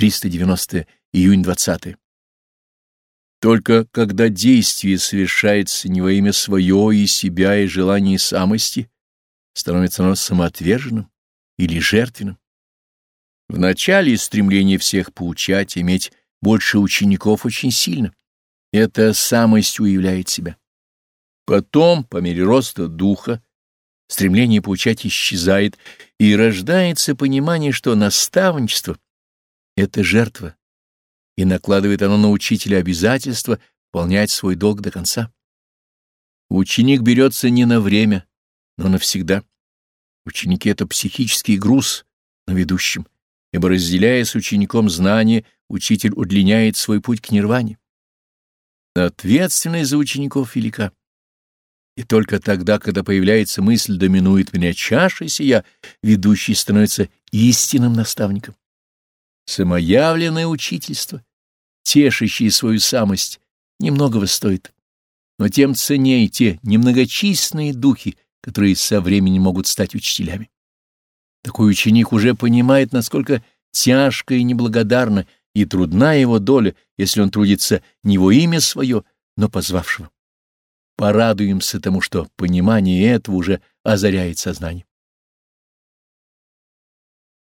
390 июнь 20 Только когда действие совершается не во имя свое и себя и желания самости, становится оно самоотверженным или жертвенным. В начале стремление всех поучать, иметь больше учеников очень сильно. Эта самость уявляет себя. Потом, по мере роста духа, стремление поучать исчезает, и рождается понимание, что наставничество — это жертва, и накладывает оно на учителя обязательство выполнять свой долг до конца. Ученик берется не на время, но навсегда. Ученики — это психический груз на ведущем, ибо, разделяя с учеником знания, учитель удлиняет свой путь к нирване. Ответственность за учеников велика. И только тогда, когда появляется мысль «доминует меня чаша сия», ведущий становится истинным наставником. Самоявленное учительство, тешащее свою самость, немногого стоит, но тем ценнее те немногочисленные духи, которые со временем могут стать учителями. Такой ученик уже понимает, насколько тяжко и неблагодарна и трудна его доля, если он трудится не во имя свое, но позвавшего. Порадуемся тому, что понимание этого уже озаряет сознание.